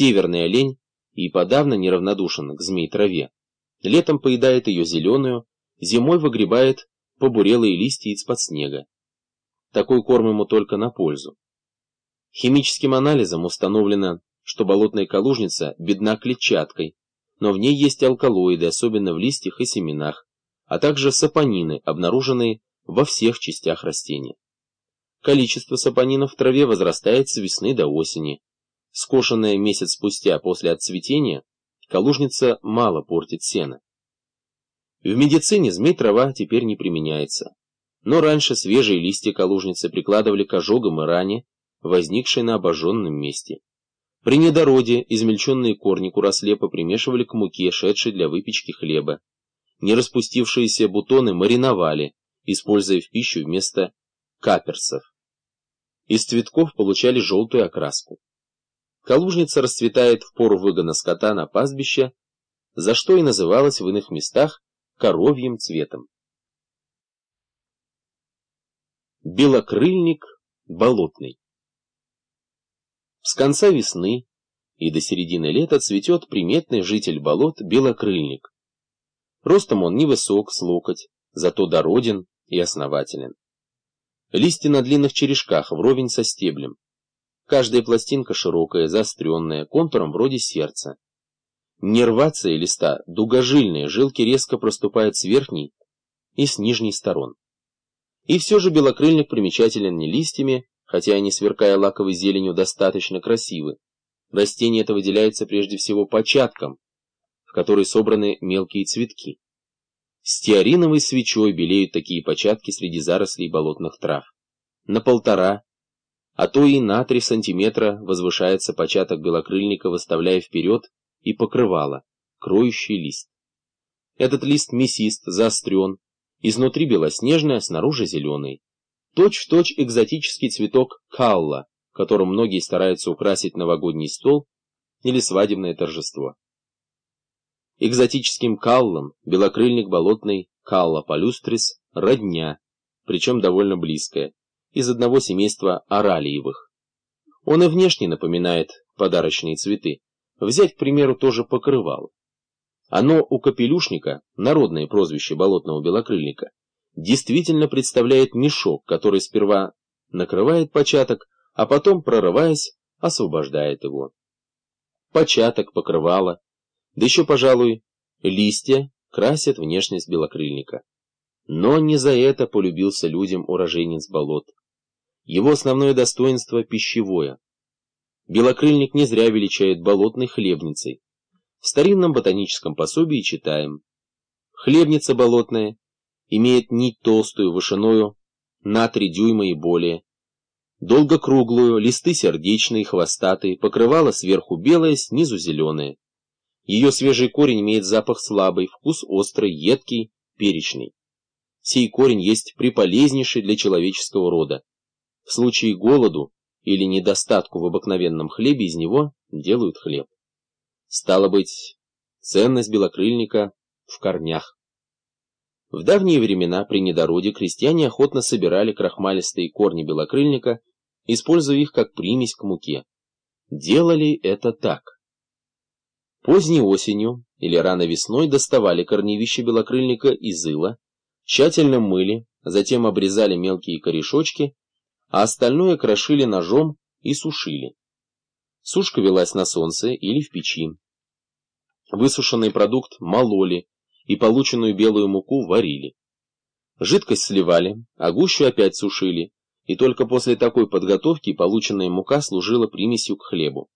Северный олень и подавно неравнодушен к змей-траве. Летом поедает ее зеленую, зимой выгребает побурелые листья из-под снега. Такой корм ему только на пользу. Химическим анализом установлено, что болотная калужница бедна клетчаткой, но в ней есть алкалоиды, особенно в листьях и семенах, а также сапонины, обнаруженные во всех частях растения. Количество сапонинов в траве возрастает с весны до осени. Скошенная месяц спустя после отцветения, калужница мало портит сено. В медицине змей-трава теперь не применяется. Но раньше свежие листья калужницы прикладывали к ожогам и ране, возникшей на обожженном месте. При недороде измельченные корни курослепа примешивали к муке, шедшей для выпечки хлеба. Нераспустившиеся бутоны мариновали, используя в пищу вместо каперсов. Из цветков получали желтую окраску. Калужница расцветает в пору выгона скота на пастбище, за что и называлась в иных местах коровьим цветом. Белокрыльник болотный С конца весны и до середины лета цветет приметный житель болот белокрыльник. Ростом он невысок, с локоть, зато дороден и основателен. Листья на длинных черешках, вровень со стеблем. Каждая пластинка широкая, заостренная, контуром вроде сердца. Нервация листа дугожильная, жилки резко проступают с верхней и с нижней сторон. И все же белокрыльник примечателен не листьями, хотя они, сверкая лаковой зеленью, достаточно красивы. Растение это выделяется прежде всего початком, в который собраны мелкие цветки. Стеариновой свечой белеют такие початки среди зарослей болотных трав. На полтора, а то и на три сантиметра возвышается початок белокрыльника, выставляя вперед и покрывало, кроющий лист. Этот лист мясист, заострен, изнутри белоснежный, а снаружи зеленый. Точь-в-точь точь экзотический цветок калла, которым многие стараются украсить новогодний стол или свадебное торжество. Экзотическим каллом белокрыльник болотный калла палюстрис родня, причем довольно близкая, из одного семейства оралиевых. Он и внешне напоминает подарочные цветы. Взять, к примеру, тоже покрывало. Оно у капелюшника, народное прозвище болотного белокрыльника, действительно представляет мешок, который сперва накрывает початок, а потом, прорываясь, освобождает его. Початок, покрывало, да еще, пожалуй, листья красят внешность белокрыльника. Но не за это полюбился людям уроженец болот. Его основное достоинство – пищевое. Белокрыльник не зря величает болотной хлебницей. В старинном ботаническом пособии читаем. Хлебница болотная имеет нить толстую, вышиною на три дюйма и более, долго круглую, листы сердечные, хвостатые, покрывало сверху белое, снизу зеленое. Ее свежий корень имеет запах слабый, вкус острый, едкий, перечный. Сей корень есть приполезнейший для человеческого рода. В случае голоду или недостатку в обыкновенном хлебе из него делают хлеб. Стало быть, ценность белокрыльника в корнях. В давние времена при недороде крестьяне охотно собирали крахмалистые корни белокрыльника, используя их как примесь к муке. Делали это так. Поздней осенью или рано весной доставали корневища белокрыльника из ила, тщательно мыли, затем обрезали мелкие корешочки, а остальное крошили ножом и сушили. Сушка велась на солнце или в печи. Высушенный продукт мололи и полученную белую муку варили. Жидкость сливали, а гущу опять сушили, и только после такой подготовки полученная мука служила примесью к хлебу.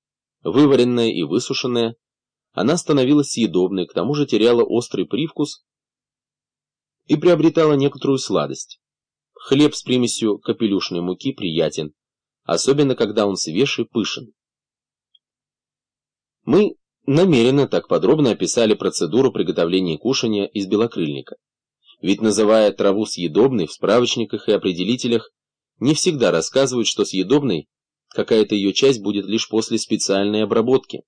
Вываренная и высушенная она становилась съедобной, к тому же теряла острый привкус и приобретала некоторую сладость. Хлеб с примесью капелюшной муки приятен, особенно когда он свеж и пышен. Мы намеренно так подробно описали процедуру приготовления кушания из белокрыльника. Ведь называя траву съедобной в справочниках и определителях, не всегда рассказывают, что съедобной какая-то ее часть будет лишь после специальной обработки.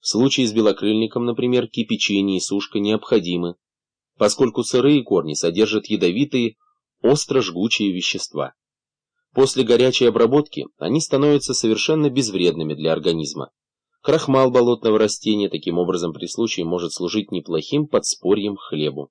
В случае с белокрыльником, например, кипячение и сушка необходимы, поскольку сырые корни содержат ядовитые, остро-жгучие вещества. После горячей обработки они становятся совершенно безвредными для организма. Крахмал болотного растения таким образом при случае может служить неплохим подспорьем хлебу.